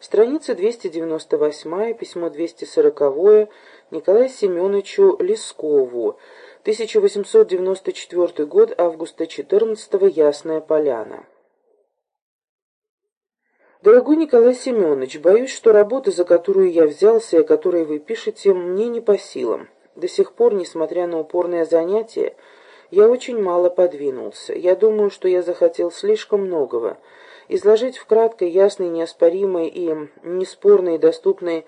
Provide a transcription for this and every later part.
Страница 298, письмо 240 Николаю Семеновичу Лескову, 1894 год, августа 14 Ясная Поляна. Дорогой Николай Семенович, боюсь, что работа, за которую я взялся и о которой вы пишете, мне не по силам. До сих пор, несмотря на упорное занятие, я очень мало подвинулся. Я думаю, что я захотел слишком многого. Изложить в краткой, ясной, неоспоримой и неспорной и доступной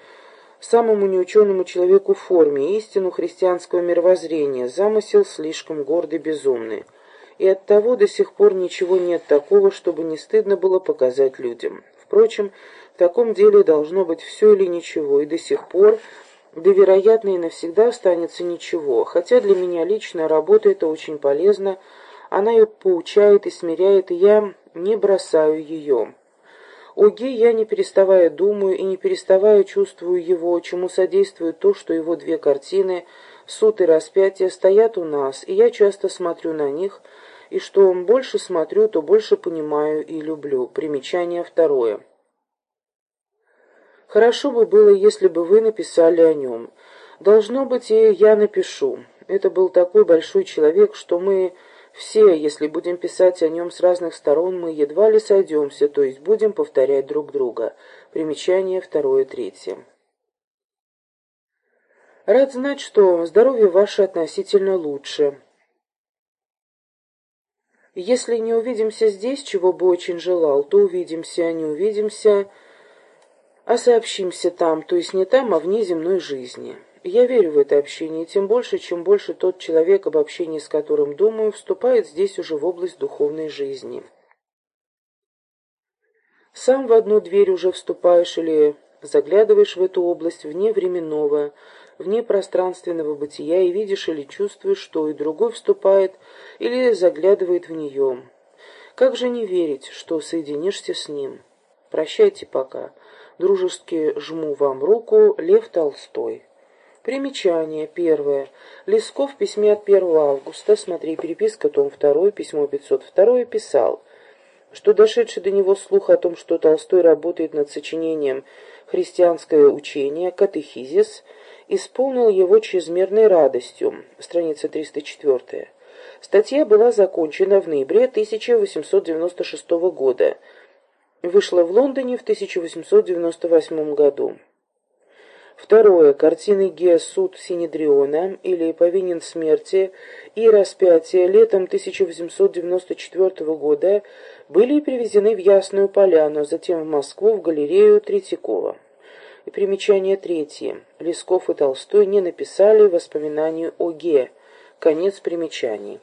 самому неученому человеку форме истину христианского мировоззрения, замысел слишком гордый, безумный. И оттого до сих пор ничего нет такого, чтобы не стыдно было показать людям. Впрочем, в таком деле должно быть все или ничего, и до сих пор да, вероятно, и навсегда останется ничего, хотя для меня лично работа это очень полезна, она ее поучает и смиряет, и я не бросаю ее. О Ге я не переставая думаю и не переставая чувствую его, чему содействует то, что его две картины «Суд и распятие» стоят у нас, и я часто смотрю на них, и что больше смотрю, то больше понимаю и люблю. Примечание второе. Хорошо бы было, если бы вы написали о нем. Должно быть, и я напишу. Это был такой большой человек, что мы все, если будем писать о нем с разных сторон, мы едва ли сойдемся, то есть будем повторять друг друга. Примечание второе, третье. Рад знать, что здоровье ваше относительно лучше. Если не увидимся здесь, чего бы очень желал, то увидимся, не увидимся а сообщимся там, то есть не там, а вне земной жизни. Я верю в это общение, тем больше, чем больше тот человек, об общении с которым думаю, вступает здесь уже в область духовной жизни. Сам в одну дверь уже вступаешь или заглядываешь в эту область вне временного, вне пространственного бытия и видишь или чувствуешь, что и другой вступает или заглядывает в нее. Как же не верить, что соединишься с ним? Прощайте пока. Дружески жму вам руку. Лев Толстой. Примечание. Первое. Лесков в письме от 1 августа, смотри, переписка, том 2, письмо 502, писал, что дошедший до него слух о том, что Толстой работает над сочинением «Христианское учение», «Катехизис», исполнил его чрезмерной радостью. Страница 304. Статья была закончена в ноябре 1896 года вышла в Лондоне в 1898 году. Второе. Картины Гея «Суд Синедриона» или «Повинен смерти» и «Распятие» летом 1894 года были привезены в Ясную Поляну, затем в Москву в галерею Третьякова. И примечание третье. Лесков и Толстой не написали воспоминаний о Ге. Конец примечаний.